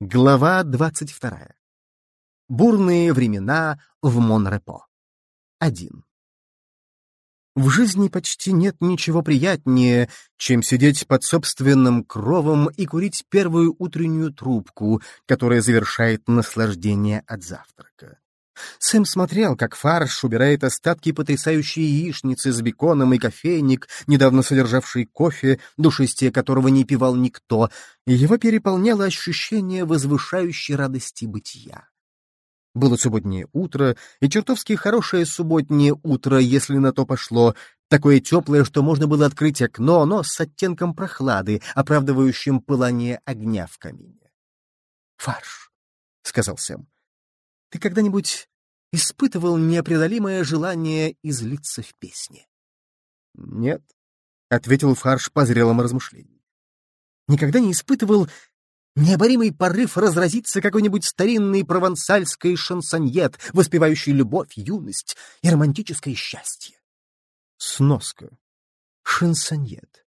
Глава двадцать вторая. Бурные времена в Монрепо. Один. В жизни почти нет ничего приятнее, чем сидеть под собственным кровом и курить первую утреннюю трубку, которая завершает наслаждение от завтрака. Сэм смотрел, как фарш убирает остатки потрясающей яичницы с беконом и кофейник, недавно содержавший кофе, душистее которого не пивал никто, и его переполняло ощущение возвышающей радости бытия. Было субботнее утро, и чертовски хорошее субботнее утро, если на то пошло, такое теплое, что можно было открыть окно, но с оттенком прохлады, оправдывающим пылание огня в камине. «Фарш», — сказал Сэм, — «ты когда-нибудь испытывал непреодолимое желание излиться в песне?» «Нет», — ответил Фарш по зрелому размышлению. «Никогда не испытывал Необоримый порыв разразится какой-нибудь старинный провансальский шансоньет, воспевающий любовь, юность и романтическое счастье. Сноска. Шансоньет.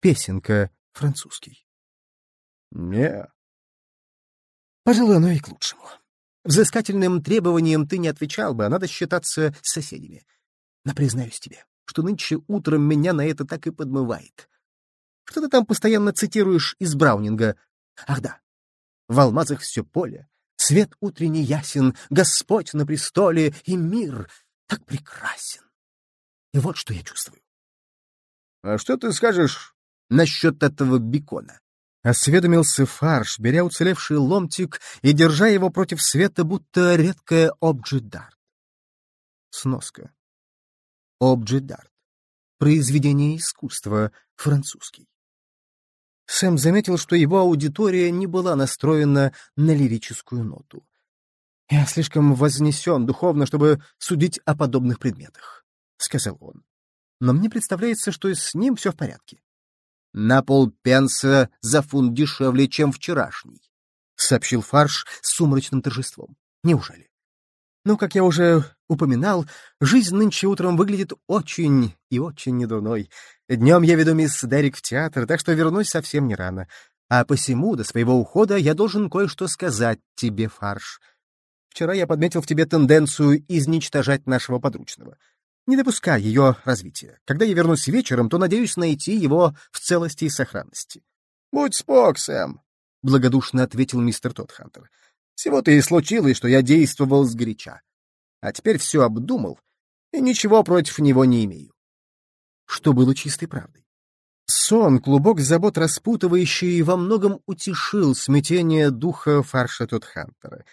Песенка французский. Не. Пожалуй, оно и к лучшему. Взыскательным требованиям ты не отвечал бы, а надо считаться с соседями. Но признаюсь тебе, что нынче утром меня на это так и подмывает. Что ты там постоянно цитируешь из Браунинга Ах да, в алмазах все поле, свет утренний ясен, Господь на престоле, и мир так прекрасен. И вот что я чувствую. — А что ты скажешь насчет этого бекона? — осведомился фарш, беря уцелевший ломтик и держа его против света, будто редкая обджидарт. Сноска. Обджидарт. Произведение искусства, французский. Сэм заметил, что его аудитория не была настроена на лирическую ноту. «Я слишком вознесен духовно, чтобы судить о подобных предметах», — сказал он. «Но мне представляется, что с ним все в порядке». «На полпенса за фунт дешевле, чем вчерашний», — сообщил Фарш с сумрачным торжеством. «Неужели?» «Ну, как я уже упоминал, жизнь нынче утром выглядит очень и очень недурной. Днем я веду мисс Дерек в театр, так что вернусь совсем не рано. А посему до своего ухода я должен кое-что сказать тебе, Фарш. Вчера я подметил в тебе тенденцию изничтожать нашего подручного. Не допускай ее развития. Когда я вернусь вечером, то надеюсь найти его в целости и сохранности. — Будь спок, Сэм, — благодушно ответил мистер Тодхантер. — Всего-то и случилось, что я действовал сгоряча. А теперь все обдумал, и ничего против него не имею что было чистой правдой. Сон, клубок забот распутывающий, во многом утешил смятение духа фарша Тодхантера.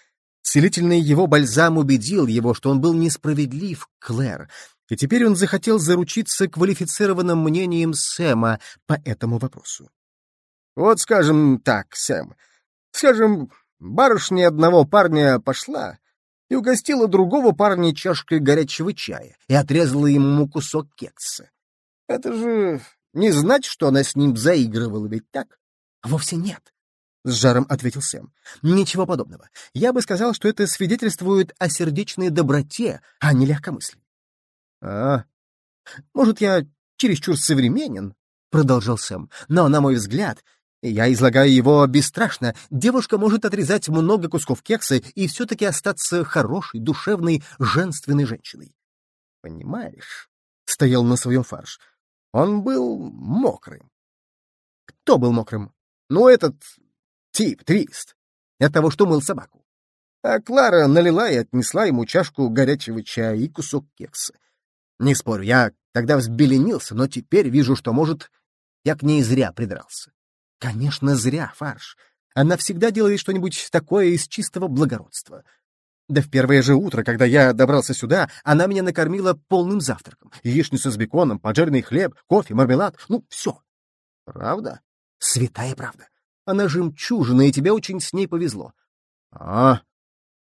Целительный его бальзам убедил его, что он был несправедлив, Клэр, и теперь он захотел заручиться квалифицированным мнением Сэма по этому вопросу. «Вот скажем так, Сэм, скажем, барышня одного парня пошла и угостила другого парня чашкой горячего чая и отрезала ему кусок кекса. Это же не значит, что она с ним заигрывала, ведь так? — Вовсе нет, — с жаром ответил Сэм. — Ничего подобного. Я бы сказал, что это свидетельствует о сердечной доброте, а не легкомыслии. — А, может, я чересчур современен, — продолжал Сэм, — но, на мой взгляд, я излагаю его бесстрашно. Девушка может отрезать много кусков кекса и все-таки остаться хорошей, душевной, женственной женщиной. Понимаешь? — стоял на своем фарш. Он был мокрым. Кто был мокрым? Ну, этот тип, Твист. От того, что мыл собаку. А Клара налила и отнесла ему чашку горячего чая и кусок кекса. Не спорю, я тогда взбеленился, но теперь вижу, что, может, я к ней зря придрался. Конечно, зря, фарш. Она всегда делает что-нибудь такое из чистого благородства. Да в первое же утро, когда я добрался сюда, она меня накормила полным завтраком. Яичницу с беконом, поджаренный хлеб, кофе, мармелад, ну, все. Правда? Святая правда. Она жемчужина, и тебе очень с ней повезло. А,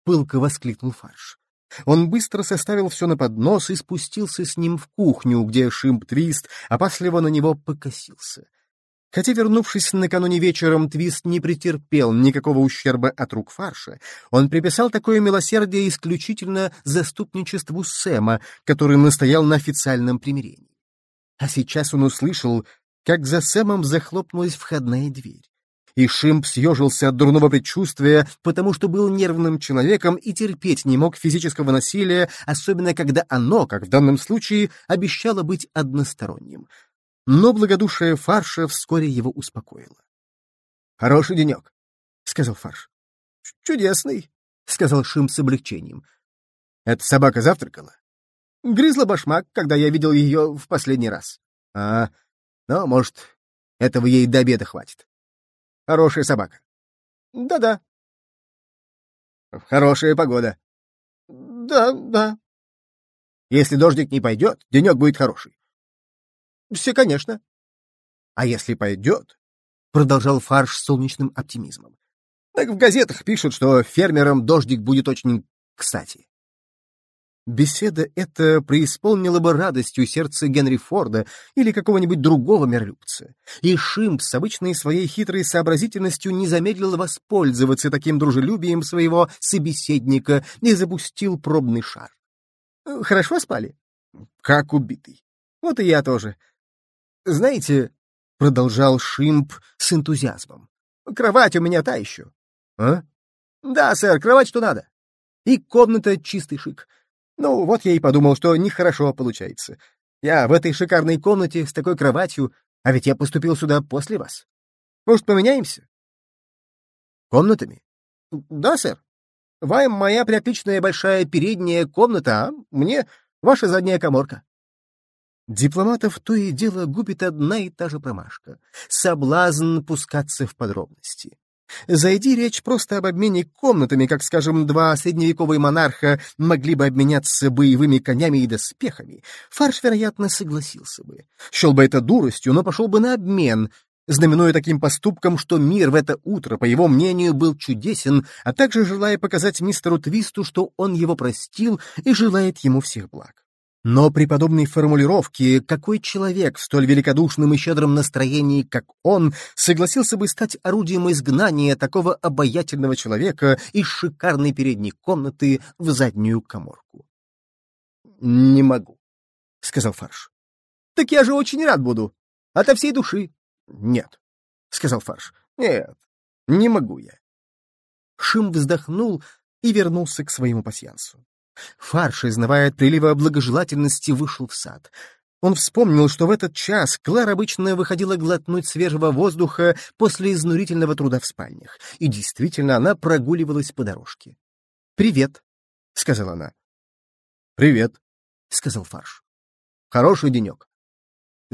пылко воскликнул Фарш. Он быстро составил все на поднос и спустился с ним в кухню, где Шимп-Твист опасливо на него покосился. Хотя, вернувшись накануне вечером, Твист не претерпел никакого ущерба от рук фарша, он приписал такое милосердие исключительно заступничеству Сэма, который настоял на официальном примирении. А сейчас он услышал, как за Сэмом захлопнулась входная дверь. И Шимп съежился от дурного предчувствия, потому что был нервным человеком и терпеть не мог физического насилия, особенно когда оно, как в данном случае, обещало быть односторонним. Но благодушие Фарша вскоре его успокоило. «Хороший денек», — сказал Фарш. «Чудесный», — сказал Шимп с облегчением. «Эта собака завтракала?» «Грызла башмак, когда я видел ее в последний раз». «А, ну, может, этого ей до обеда хватит. Хорошая собака. Да-да. Хорошая погода. Да, да. Если дождик не пойдет, денек будет хороший. Все, конечно. А если пойдет, продолжал Фарш с солнечным оптимизмом, так в газетах пишут, что фермерам дождик будет очень кстати. Беседа эта преисполнила бы радостью сердце Генри Форда или какого-нибудь другого миролюбца. И Шимп с обычной своей хитрой сообразительностью не замедлил воспользоваться таким дружелюбием своего собеседника и запустил пробный шар. «Хорошо спали?» «Как убитый. Вот и я тоже. Знаете, — продолжал Шимп с энтузиазмом, — кровать у меня та еще». «А?» «Да, сэр, кровать что надо. И комната чистый шик». Ну, вот я и подумал, что нехорошо получается. Я в этой шикарной комнате с такой кроватью, а ведь я поступил сюда после вас. Может, поменяемся? Комнатами? Да, сэр. Вам моя приотличная большая передняя комната, а мне ваша задняя коморка. Дипломатов то и дело губит одна и та же промашка — соблазн пускаться в подробности. Зайди речь просто об обмене комнатами, как, скажем, два средневековые монарха могли бы обменяться боевыми конями и доспехами, Фарш, вероятно, согласился бы. Счел бы это дуростью, но пошел бы на обмен, знаменуя таким поступком, что мир в это утро, по его мнению, был чудесен, а также желая показать мистеру Твисту, что он его простил и желает ему всех благ. Но при подобной формулировке какой человек в столь великодушном и щедром настроении, как он, согласился бы стать орудием изгнания такого обаятельного человека из шикарной передней комнаты в заднюю коморку? «Не могу», — сказал Фарш. «Так я же очень рад буду. Ото всей души». «Нет», — сказал Фарш. «Нет, не могу я». Шим вздохнул и вернулся к своему пасьянсу. Фарш, изнывая от прилива благожелательности, вышел в сад. Он вспомнил, что в этот час Клэр обычно выходила глотнуть свежего воздуха после изнурительного труда в спальнях, и действительно она прогуливалась по дорожке. «Привет», — сказала она. «Привет», — сказал Фарш. «Хороший денек».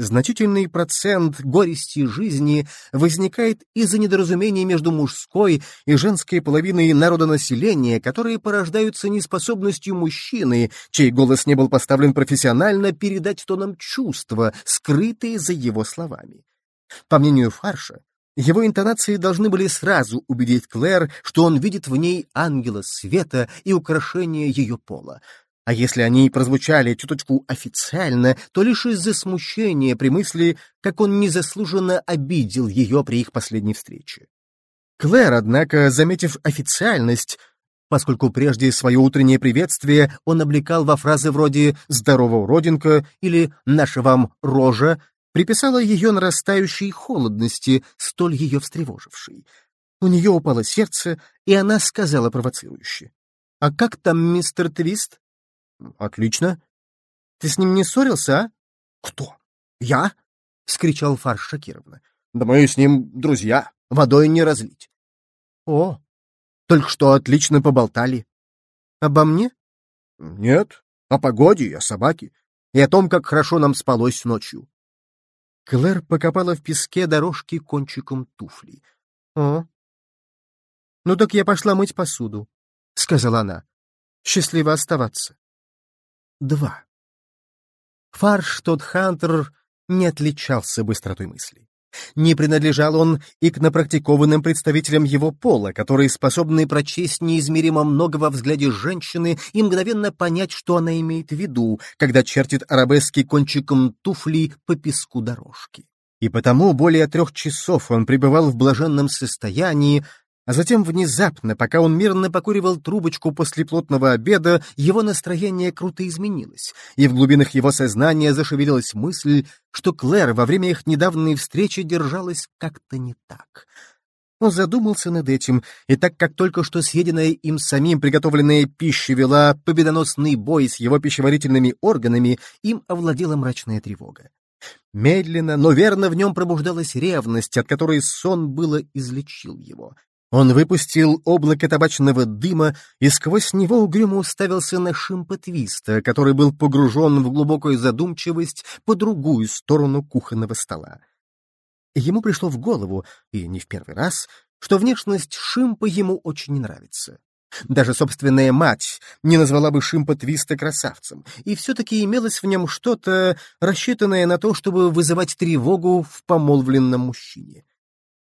Значительный процент горести жизни возникает из-за недоразумений между мужской и женской половиной народонаселения, которые порождаются неспособностью мужчины, чей голос не был поставлен профессионально, передать тоном чувства, скрытые за его словами. По мнению Фарша, его интонации должны были сразу убедить Клэр, что он видит в ней ангела света и украшение ее пола. А если они и прозвучали чуточку официально, то лишь из-за смущения при мысли, как он незаслуженно обидел ее при их последней встрече. Клэр, однако, заметив официальность, поскольку прежде свое утреннее приветствие он облекал во фразы вроде «здорово, родинка» или «наша вам рожа», приписала ее нарастающей холодности, столь ее встревожившей. У нее упало сердце, и она сказала провоцирующе. «А как там мистер Твист?» Отлично. Ты с ним не ссорился, а? Кто? Я? Скричал Фарш шокированно. Да мы с ним друзья, водой не разлить. О, только что отлично поболтали. Обо мне? Нет, о погоде и о собаке, и о том, как хорошо нам спалось ночью. Клэр покопала в песке дорожки кончиком туфли. О, ну так я пошла мыть посуду, — сказала она. Счастливо оставаться. 2. Фарш тот Хантер не отличался быстротой мысли. Не принадлежал он и к напрактикованным представителям его пола, которые способны прочесть неизмеримо много во взгляде женщины и мгновенно понять, что она имеет в виду, когда чертит арабески кончиком туфли по песку дорожки. И потому более трех часов он пребывал в блаженном состоянии, а затем внезапно, пока он мирно покуривал трубочку после плотного обеда, его настроение круто изменилось, и в глубинах его сознания зашевелилась мысль, что Клэр во время их недавней встречи держалась как-то не так. Он задумался над этим, и так как только что съеденная им самим приготовленная пища вела победоносный бой с его пищеварительными органами, им овладела мрачная тревога. Медленно, но верно в нем пробуждалась ревность, от которой сон было излечил его. Он выпустил облако табачного дыма и сквозь него угрюмо уставился на Шимпа который был погружен в глубокую задумчивость по другую сторону кухонного стола. Ему пришло в голову, и не в первый раз, что внешность Шимпа ему очень не нравится. Даже собственная мать не назвала бы Шимпа Твиста красавцем, и все-таки имелось в нем что-то, рассчитанное на то, чтобы вызывать тревогу в помолвленном мужчине.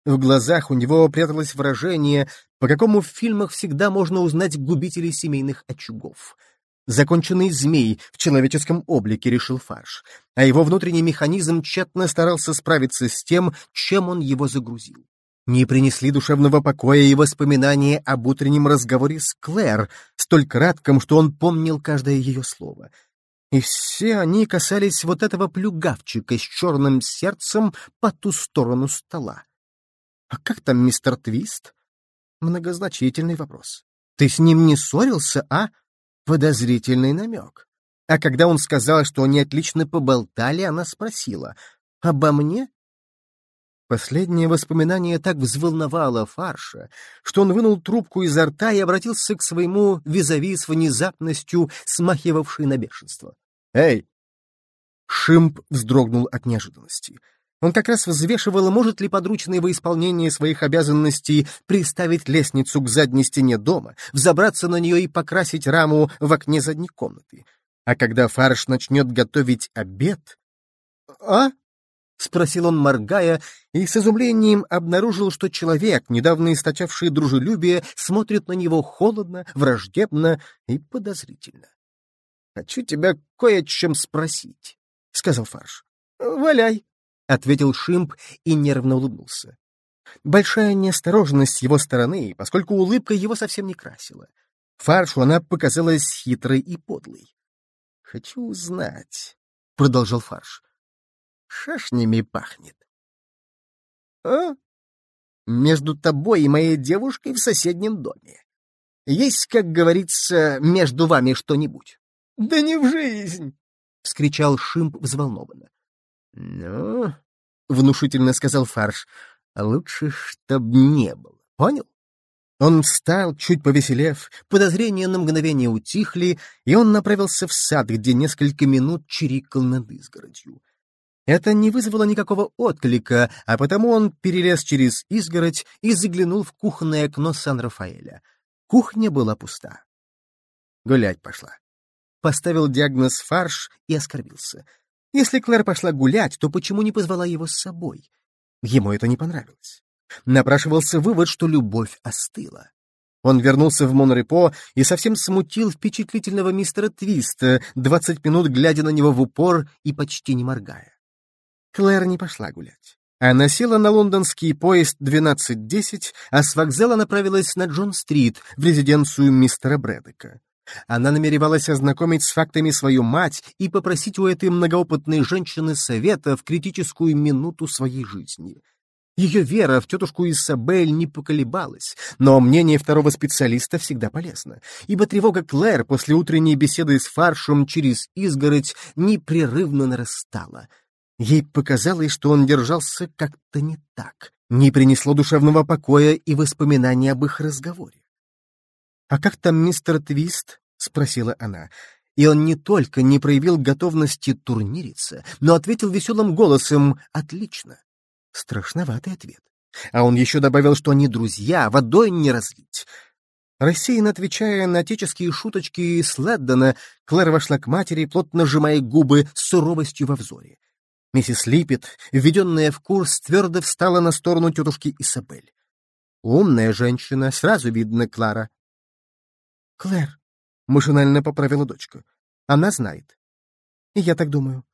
В глазах у него пряталось выражение, по какому в фильмах всегда можно узнать губителей семейных очагов — Законченный змей в человеческом облике решил фарш, а его внутренний механизм тщетно старался справиться с тем, чем он его загрузил. Не принесли душевного покоя и воспоминания об утреннем разговоре с Клэр, столь кратком, что он помнил каждое ее слово. И все они касались вот этого плюгавчика с черным сердцем по ту сторону стола. «А как там мистер Твист?» Многозначительный вопрос. «Ты с ним не ссорился, а?» Подозрительный намек. А когда он сказал, что они отлично поболтали, она спросила, «Обо мне?» Последнее воспоминание так взволновало Фарша, что он вынул трубку изо рта и обратился к своему визави с внезапностью, смахивавшей на бешенство. «Эй!» Шимп вздрогнул от неожиданности. Он как раз взвешивал, может ли подручный во исполнение своих обязанностей приставить лестницу к задней стене дома, взобраться на нее и покрасить раму в окне задней комнаты. А когда фарш начнет готовить обед... «А?» — спросил он, моргая, и с изумлением обнаружил, что человек, недавно источавший дружелюбие, смотрит на него холодно, враждебно и подозрительно. «Хочу тебя кое о чем спросить», — сказал Фарш. «Валяй», — ответил Шимп и нервно улыбнулся. Большая неосторожность его стороны, поскольку улыбка его совсем не красила. Фаршу она показалась хитрой и подлой. — Хочу узнать, — продолжал Фарш. — Шашнями пахнет. — А? Между тобой и моей девушкой в соседнем доме. Есть, как говорится, между вами что-нибудь? — Да не в жизнь! — вскричал Шимп взволнованно. «Ну, — внушительно сказал Фарш, — лучше, чтоб не было. Понял? Он встал, чуть повеселев, подозрения на мгновение утихли, и он направился в сад, где несколько минут чирикал над изгородью. Это не вызвало никакого отклика, а потому он перелез через изгородь и заглянул в кухонное окно Сан-Рафаэля. Кухня была пуста. Гулять пошла. Поставил диагноз фарш и оскорбился — если Клэр пошла гулять, то почему не позвала его с собой? Ему это не понравилось. Напрашивался вывод, что любовь остыла. Он вернулся в Монрепо и совсем смутил впечатлительного мистера Твиста, двадцать минут глядя на него в упор и почти не моргая. Клэр не пошла гулять. Она села на лондонский поезд 12.10, а с вокзала направилась на Джон-стрит, в резиденцию мистера Брэдека. Она намеревалась ознакомить с фактами свою мать и попросить у этой многоопытной женщины совета в критическую минуту своей жизни. Ее вера в тетушку Исабель не поколебалась, но мнение второго специалиста всегда полезно, ибо тревога Клэр после утренней беседы с Фаршем через изгородь непрерывно нарастала. Ей показалось, что он держался как-то не так, не принесло душевного покоя и воспоминания об их разговоре. «А как там мистер Твист?» — спросила она. И он не только не проявил готовности турнириться, но ответил веселым голосом «Отлично». Страшноватый ответ. А он еще добавил, что они друзья, водой не разлить. Рассеянно отвечая на отеческие шуточки Слэддона, Клэр вошла к матери, плотно сжимая губы с суровостью во взоре. Миссис Липпет, введенная в курс, твердо встала на сторону тетушки Исабель. Умная женщина, сразу видно, Клара, Клэр, машинально поправила дочка. Она знает. И я так думаю.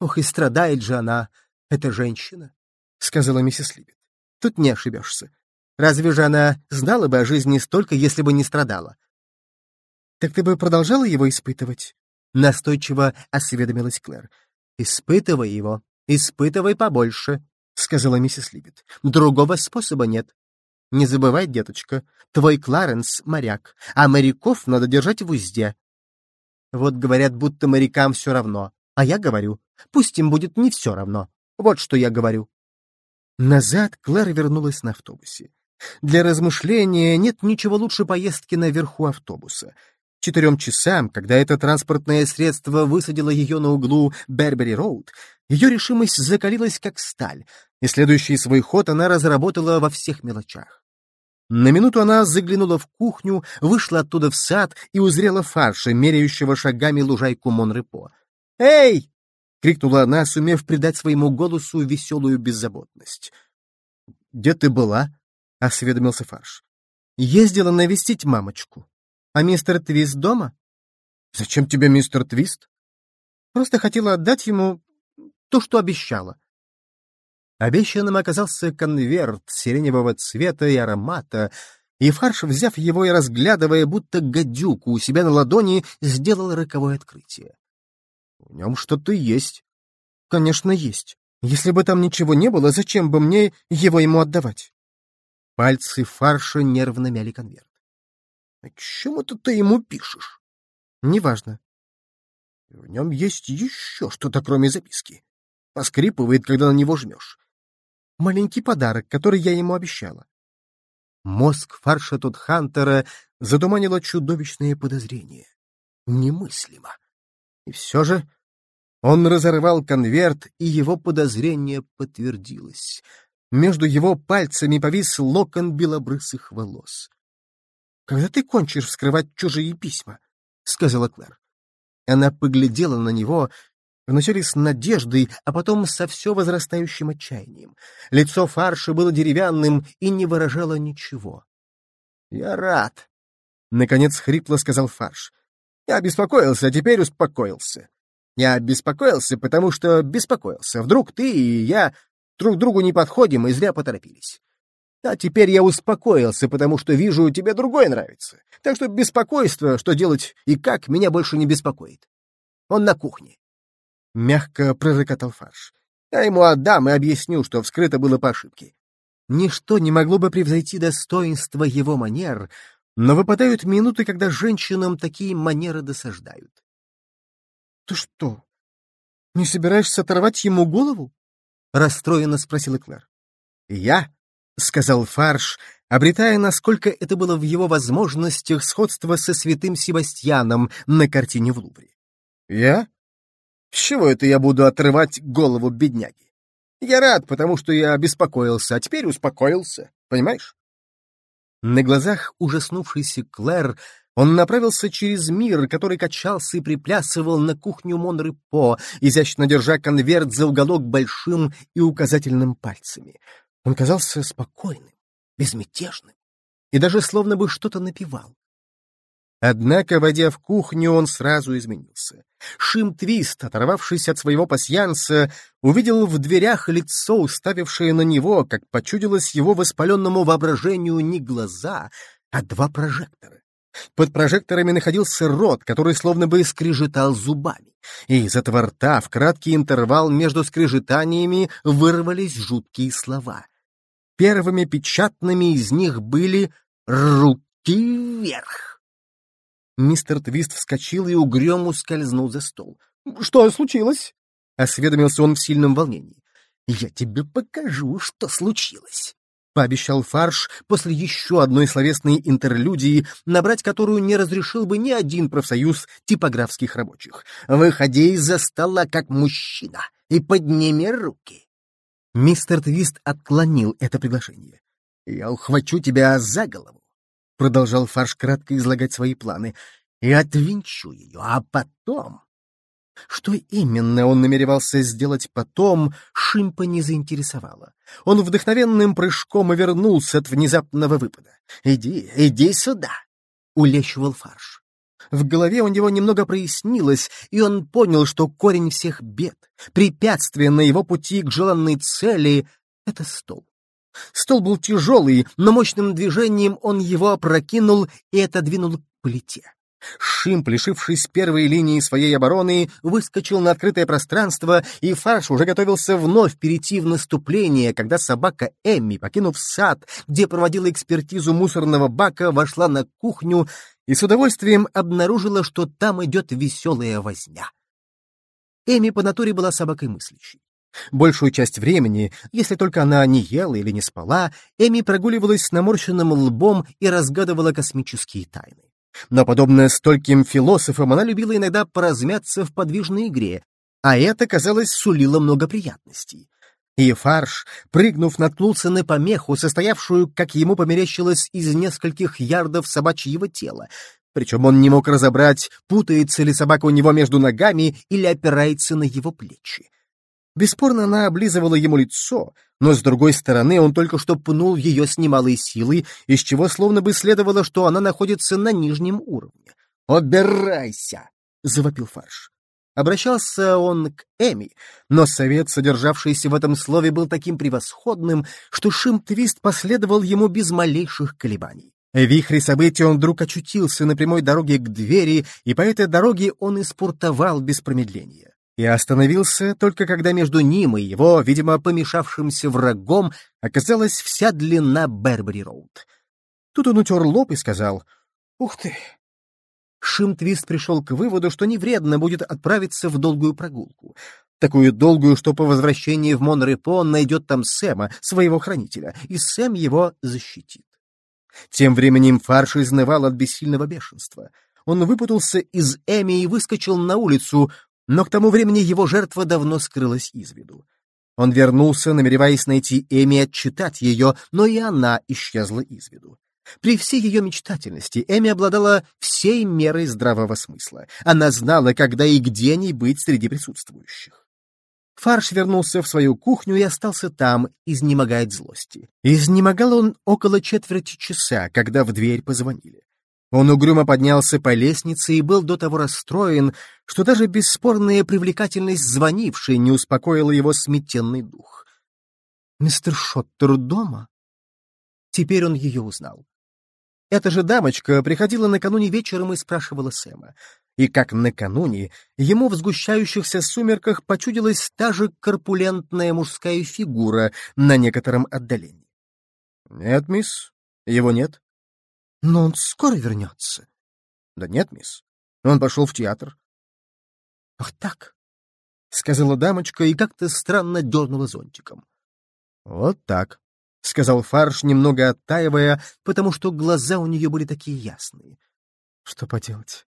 Ох, и страдает же она, эта женщина, сказала миссис Либет. Тут не ошибешься. Разве же она знала бы о жизни столько, если бы не страдала? Так ты бы продолжала его испытывать? Настойчиво осведомилась Клэр. Испытывай его, испытывай побольше, сказала миссис Либет. Другого способа нет. Не забывай, деточка, твой Кларенс — моряк, а моряков надо держать в узде. Вот говорят, будто морякам все равно, а я говорю, пусть им будет не все равно. Вот что я говорю. Назад Клэр вернулась на автобусе. Для размышления нет ничего лучше поездки наверху автобуса. Четырем часам, когда это транспортное средство высадило ее на углу Бербери-Роуд, ее решимость закалилась как сталь, и следующий свой ход она разработала во всех мелочах. На минуту она заглянула в кухню, вышла оттуда в сад и узрела фарша, меряющего шагами лужайку Монрепо. «Эй!» — крикнула она, сумев придать своему голосу веселую беззаботность. «Где ты была?» — осведомился фарш. «Ездила навестить мамочку. А мистер Твист дома?» «Зачем тебе мистер Твист?» «Просто хотела отдать ему то, что обещала. Обещанным оказался конверт сиреневого цвета и аромата, и Фарш, взяв его и разглядывая, будто гадюку у себя на ладони, сделал роковое открытие. — В нем что-то есть. — Конечно, есть. Если бы там ничего не было, зачем бы мне его ему отдавать? Пальцы Фарша нервно мяли конверт. — А чем это ты ему пишешь? — Неважно. — В нем есть еще что-то, кроме записки. Поскрипывает, когда на него жмешь маленький подарок, который я ему обещала. Мозг фарша Хантера задуманило чудовищное подозрение. Немыслимо. И все же он разорвал конверт, и его подозрение подтвердилось. Между его пальцами повис локон белобрысых волос. — Когда ты кончишь вскрывать чужие письма? — сказала Клэр. Она поглядела на него, Вначале с надеждой, а потом со все возрастающим отчаянием. Лицо фарша было деревянным и не выражало ничего. — Я рад, — наконец хрипло сказал фарш. — Я беспокоился, а теперь успокоился. Я беспокоился, потому что беспокоился. Вдруг ты и я друг другу не подходим и зря поторопились. А теперь я успокоился, потому что вижу, тебе другое нравится. Так что беспокойство, что делать и как, меня больше не беспокоит. Он на кухне. — мягко пророкотал фарш. «Я ему отдам и объясню, что вскрыто было по ошибке. Ничто не могло бы превзойти достоинство его манер, но выпадают минуты, когда женщинам такие манеры досаждают. — Ты что, не собираешься оторвать ему голову? — расстроенно спросил Клэр. — Я, — сказал Фарш, обретая, насколько это было в его возможностях, сходство со святым Себастьяном на картине в Лувре. — Я? С чего это я буду отрывать голову бедняги? Я рад, потому что я беспокоился, а теперь успокоился, понимаешь? На глазах ужаснувшейся Клэр он направился через мир, который качался и приплясывал на кухню Монрепо, изящно держа конверт за уголок большим и указательным пальцами. Он казался спокойным, безмятежным и даже словно бы что-то напевал. Однако, войдя в кухню, он сразу изменился. Шим Твист, оторвавшись от своего пасьянца, увидел в дверях лицо, уставившее на него, как почудилось его воспаленному воображению не глаза, а два прожектора. Под прожекторами находился рот, который словно бы скрежетал зубами, и из этого рта в краткий интервал между скрежетаниями вырвались жуткие слова. Первыми печатными из них были «руки вверх». Мистер Твист вскочил и угрюмо скользнул за стол. — Что случилось? — осведомился он в сильном волнении. — Я тебе покажу, что случилось, — пообещал Фарш после еще одной словесной интерлюдии, набрать которую не разрешил бы ни один профсоюз типографских рабочих. — Выходи из-за стола, как мужчина, и подними руки. Мистер Твист отклонил это приглашение. — Я ухвачу тебя за голову — продолжал Фарш кратко излагать свои планы, — и отвинчу ее, а потом... Что именно он намеревался сделать потом, Шимпа не заинтересовало. Он вдохновенным прыжком и вернулся от внезапного выпада. «Иди, иди сюда!» — улещивал Фарш. В голове у него немного прояснилось, и он понял, что корень всех бед, препятствие на его пути к желанной цели — это стол. Стол был тяжелый, но мощным движением он его опрокинул и отодвинул к плите. Шимп, лишившись первой линии своей обороны, выскочил на открытое пространство, и Фарш уже готовился вновь перейти в наступление, когда собака Эмми, покинув сад, где проводила экспертизу мусорного бака, вошла на кухню и с удовольствием обнаружила, что там идет веселая возня. Эми по натуре была собакой мыслящей. Большую часть времени, если только она не ела или не спала, Эми прогуливалась с наморщенным лбом и разгадывала космические тайны. Но, подобно стольким философам, она любила иногда поразмяться в подвижной игре, а это, казалось, сулило много приятностей. И фарш, прыгнув, наткнулся на помеху, состоявшую, как ему померещилось, из нескольких ярдов собачьего тела. Причем он не мог разобрать, путается ли собака у него между ногами или опирается на его плечи. Бесспорно, она облизывала ему лицо, но, с другой стороны, он только что пнул ее с немалой силой, из чего словно бы следовало, что она находится на нижнем уровне. «Обирайся!» — завопил Фарш. Обращался он к Эми, но совет, содержавшийся в этом слове, был таким превосходным, что Шим-Твист последовал ему без малейших колебаний. В вихре событий он вдруг очутился на прямой дороге к двери, и по этой дороге он испортовал без промедления и остановился только когда между ним и его, видимо, помешавшимся врагом, оказалась вся длина Бербери-Роуд. Тут он утер лоб и сказал «Ух ты!». Шимтвист пришел к выводу, что не вредно будет отправиться в долгую прогулку. Такую долгую, что по возвращении в Монрепо он найдет там Сэма, своего хранителя, и Сэм его защитит. Тем временем Фарш изнывал от бессильного бешенства. Он выпутался из Эми и выскочил на улицу, но к тому времени его жертва давно скрылась из виду. Он вернулся, намереваясь найти Эми и отчитать ее, но и она исчезла из виду. При всей ее мечтательности Эми обладала всей мерой здравого смысла. Она знала, когда и где ней быть среди присутствующих. Фарш вернулся в свою кухню и остался там, изнемогая от злости. Изнемогал он около четверти часа, когда в дверь позвонили. Он угрюмо поднялся по лестнице и был до того расстроен, что даже бесспорная привлекательность звонившей не успокоила его сметенный дух. «Мистер Шоттер дома?» Теперь он ее узнал. Эта же дамочка приходила накануне вечером и спрашивала Сэма. И как накануне, ему в сгущающихся сумерках почудилась та же корпулентная мужская фигура на некотором отдалении. «Нет, мисс, его нет», но он скоро вернется. — Да нет, мисс. Он пошел в театр. — Ах так, — сказала дамочка и как-то странно дернула зонтиком. — Вот так, — сказал Фарш, немного оттаивая, потому что глаза у нее были такие ясные. — Что поделать?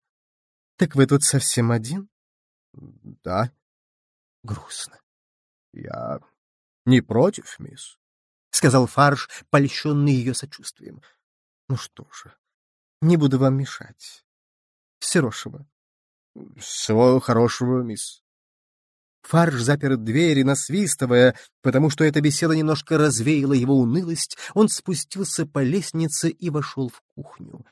Так вы тут совсем один? — Да. — Грустно. — Я не против, мисс, — сказал Фарш, польщенный ее сочувствием. — ну что же, не буду вам мешать. Хорошего. Всего хорошего, мисс. Фарш запер дверь и, насвистывая, потому что эта беседа немножко развеяла его унылость, он спустился по лестнице и вошел в кухню.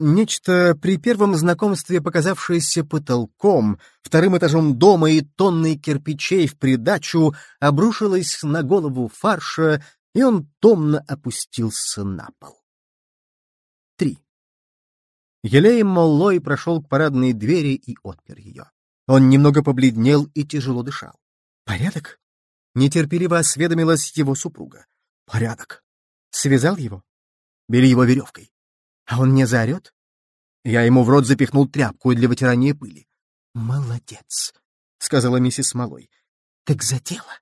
Нечто при первом знакомстве показавшееся потолком, вторым этажом дома и тонной кирпичей в придачу обрушилось на голову фарша, и он томно опустился на пол. 3. Елей Моллой прошел к парадной двери и отпер ее. Он немного побледнел и тяжело дышал. «Порядок?» — нетерпеливо осведомилась его супруга. «Порядок». Связал его? Бери его веревкой. А он не заорет? Я ему в рот запихнул тряпку для вытирания пыли. «Молодец», — сказала миссис Малой. «Так за дело».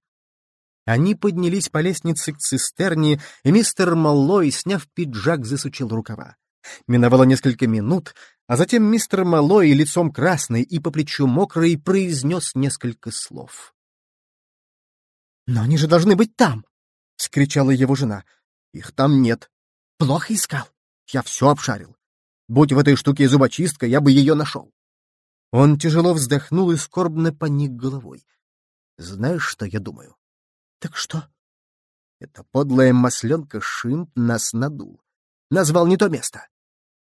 Они поднялись по лестнице к цистерне, и мистер Маллой, сняв пиджак, засучил рукава. Миновало несколько минут, а затем мистер Малой, лицом красный и по плечу мокрый, произнес несколько слов. «Но они же должны быть там!» — скричала его жена. «Их там нет. Плохо искал. Я все обшарил. Будь в этой штуке зубочистка, я бы ее нашел». Он тяжело вздохнул и скорбно поник головой. «Знаешь, что я думаю?» «Так что?» «Эта подлая масленка Шимп нас надул. Назвал не то место.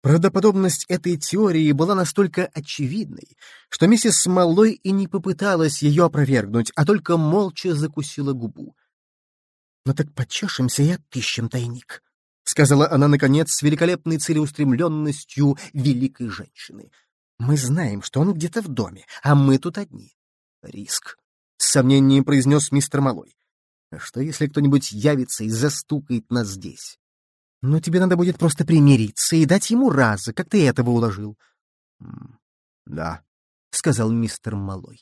Правдоподобность этой теории была настолько очевидной, что миссис Смолой и не попыталась ее опровергнуть, а только молча закусила губу. «Ну так почешемся и отыщем тайник», — сказала она, наконец, с великолепной целеустремленностью великой женщины. Мы знаем, что он где-то в доме, а мы тут одни. Риск. С сомнением произнес мистер Малой. А что, если кто-нибудь явится и застукает нас здесь? Но тебе надо будет просто примириться и дать ему раза, как ты этого уложил. — Да, — сказал мистер Малой.